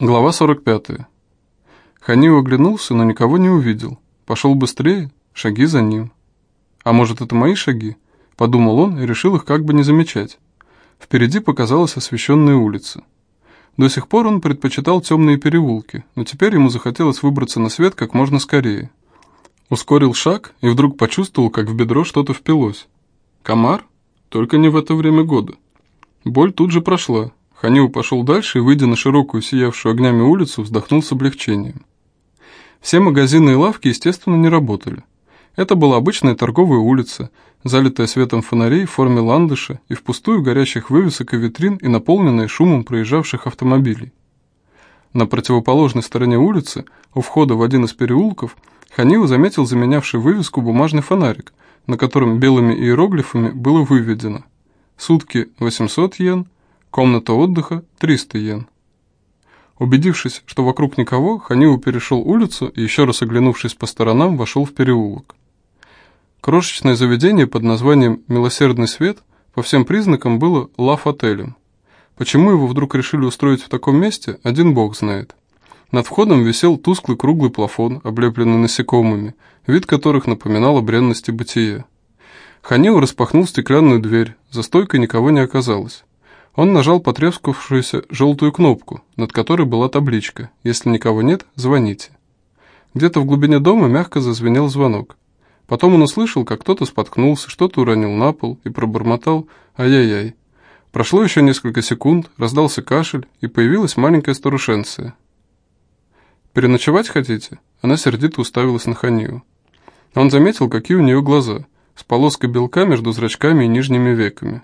Глава 45. Ханил оглянулся, но никого не увидел. Пошел быстрее, шаги за ним. «А может, это мои шаги?» – подумал он и решил их как бы не замечать. Впереди показалась освещенная улица. До сих пор он предпочитал темные переулки, но теперь ему захотелось выбраться на свет как можно скорее. Ускорил шаг и вдруг почувствовал, как в бедро что-то впилось. Комар? Только не в это время года. Боль тут же прошла, Ханил пошел дальше и, выйдя на широкую, сиявшую огнями улицу, вздохнул с облегчением. Все магазины и лавки, естественно, не работали. Это была обычная торговая улица, залитая светом фонарей в форме ландыша и впустую горящих вывесок и витрин и наполненная шумом проезжавших автомобилей. На противоположной стороне улицы, у входа в один из переулков, Ханил заметил заменявший вывеску бумажный фонарик, на котором белыми иероглифами было выведено «Сутки 800 йен», Комната отдыха – 300 йен. Убедившись, что вокруг никого, Ханиу перешел улицу и, еще раз оглянувшись по сторонам, вошел в переулок. Крошечное заведение под названием «Милосердный свет» по всем признакам было лав-отелем. Почему его вдруг решили устроить в таком месте, один бог знает. Над входом висел тусклый круглый плафон, облепленный насекомыми, вид которых напоминал о бренности бытия. Ханил распахнул стеклянную дверь, за стойкой никого не оказалось. Он нажал потрескавшуюся желтую кнопку, над которой была табличка «Если никого нет, звоните». Где-то в глубине дома мягко зазвенел звонок. Потом он услышал, как кто-то споткнулся, что-то уронил на пол и пробормотал «Ай-яй-яй». Прошло еще несколько секунд, раздался кашель, и появилась маленькая старушенция. «Переночевать хотите?» Она сердито уставилась на Ханию. Он заметил, какие у нее глаза, с полоской белка между зрачками и нижними веками.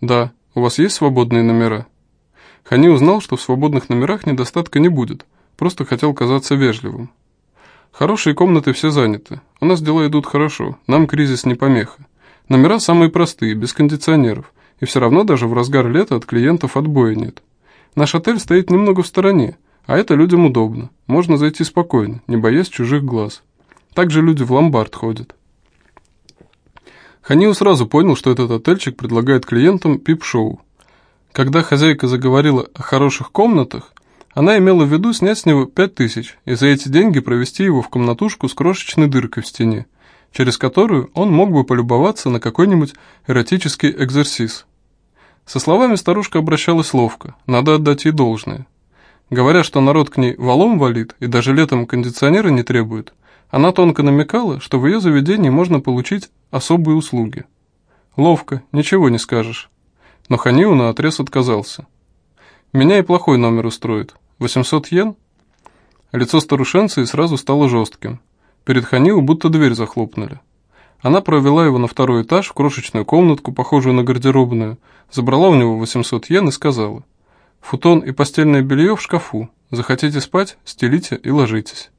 «Да», «У вас есть свободные номера?» Хани узнал, что в свободных номерах недостатка не будет, просто хотел казаться вежливым. «Хорошие комнаты все заняты. У нас дела идут хорошо, нам кризис не помеха. Номера самые простые, без кондиционеров, и все равно даже в разгар лета от клиентов отбоя нет. Наш отель стоит немного в стороне, а это людям удобно. Можно зайти спокойно, не боясь чужих глаз. Также люди в ломбард ходят. Ханиу сразу понял, что этот отельчик предлагает клиентам пип-шоу. Когда хозяйка заговорила о хороших комнатах, она имела в виду снять с него 5000 и за эти деньги провести его в комнатушку с крошечной дыркой в стене, через которую он мог бы полюбоваться на какой-нибудь эротический экзерсис. Со словами старушка обращалась ловко, надо отдать ей должное. Говоря, что народ к ней валом валит и даже летом кондиционера не требует, она тонко намекала, что в ее заведении можно получить особые услуги. Ловко, ничего не скажешь. Но Ханиу наотрез отказался. Меня и плохой номер устроит. 800 йен? Лицо старушенцы сразу стало жестким. Перед Ханиу будто дверь захлопнули. Она провела его на второй этаж в крошечную комнатку, похожую на гардеробную, забрала у него 800 йен и сказала, «Футон и постельное белье в шкафу. Захотите спать? Стелите и ложитесь».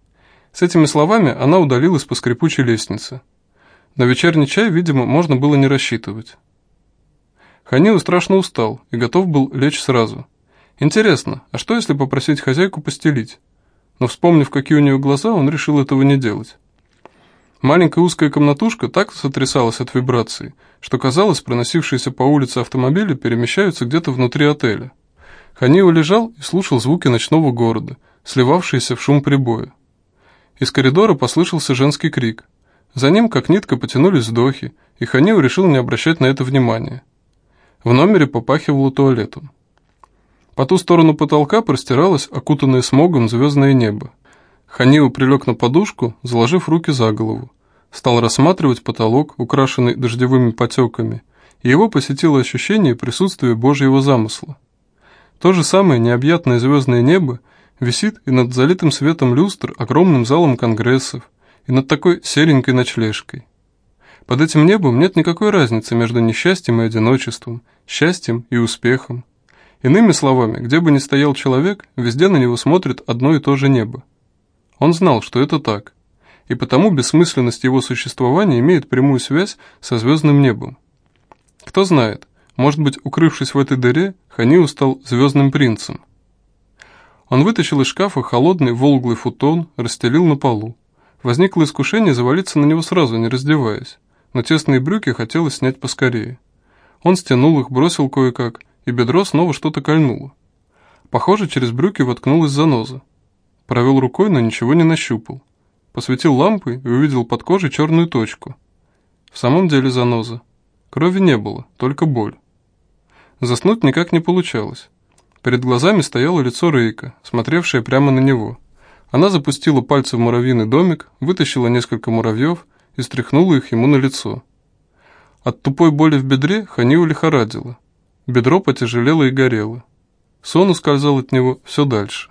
С этими словами она удалилась по скрипучей лестнице. На вечерний чай, видимо, можно было не рассчитывать. Ханил страшно устал и готов был лечь сразу. Интересно, а что если попросить хозяйку постелить? Но вспомнив, какие у нее глаза, он решил этого не делать. Маленькая узкая комнатушка так сотрясалась от вибрации, что казалось, проносившиеся по улице автомобили перемещаются где-то внутри отеля. Ханио лежал и слушал звуки ночного города, сливавшиеся в шум прибоя. Из коридора послышался женский крик – за ним, как нитка, потянулись вздохи, и Ханил решил не обращать на это внимания. В номере попахивало туалетом. По ту сторону потолка простиралось окутанное смогом звездное небо. Ханил прилег на подушку, заложив руки за голову. Стал рассматривать потолок, украшенный дождевыми потеками, и его посетило ощущение присутствия Божьего замысла. То же самое необъятное звездное небо висит и над залитым светом люстр огромным залом конгрессов, и над такой серенькой ночлежкой. Под этим небом нет никакой разницы между несчастьем и одиночеством, счастьем и успехом. Иными словами, где бы ни стоял человек, везде на него смотрит одно и то же небо. Он знал, что это так, и потому бессмысленность его существования имеет прямую связь со звездным небом. Кто знает, может быть, укрывшись в этой дыре, Ханиу стал звездным принцем. Он вытащил из шкафа холодный волглый футон, расстелил на полу. Возникло искушение завалиться на него сразу, не раздеваясь, но тесные брюки хотелось снять поскорее. Он стянул их, бросил кое-как, и бедро снова что-то кольнуло. Похоже, через брюки воткнулась заноза. Провел рукой, но ничего не нащупал. Посветил лампой и увидел под кожей черную точку. В самом деле заноза. Крови не было, только боль. Заснуть никак не получалось. Перед глазами стояло лицо Рейка, смотревшее прямо на него. Она запустила пальцы в муравьиный домик, вытащила несколько муравьев и стряхнула их ему на лицо. От тупой боли в бедре Ханию лихорадило. Бедро потяжелело и горело. Сон ускользал от него все дальше.